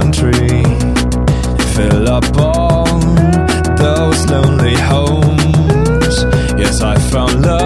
country, fill up all those lonely homes. Yes, I found love.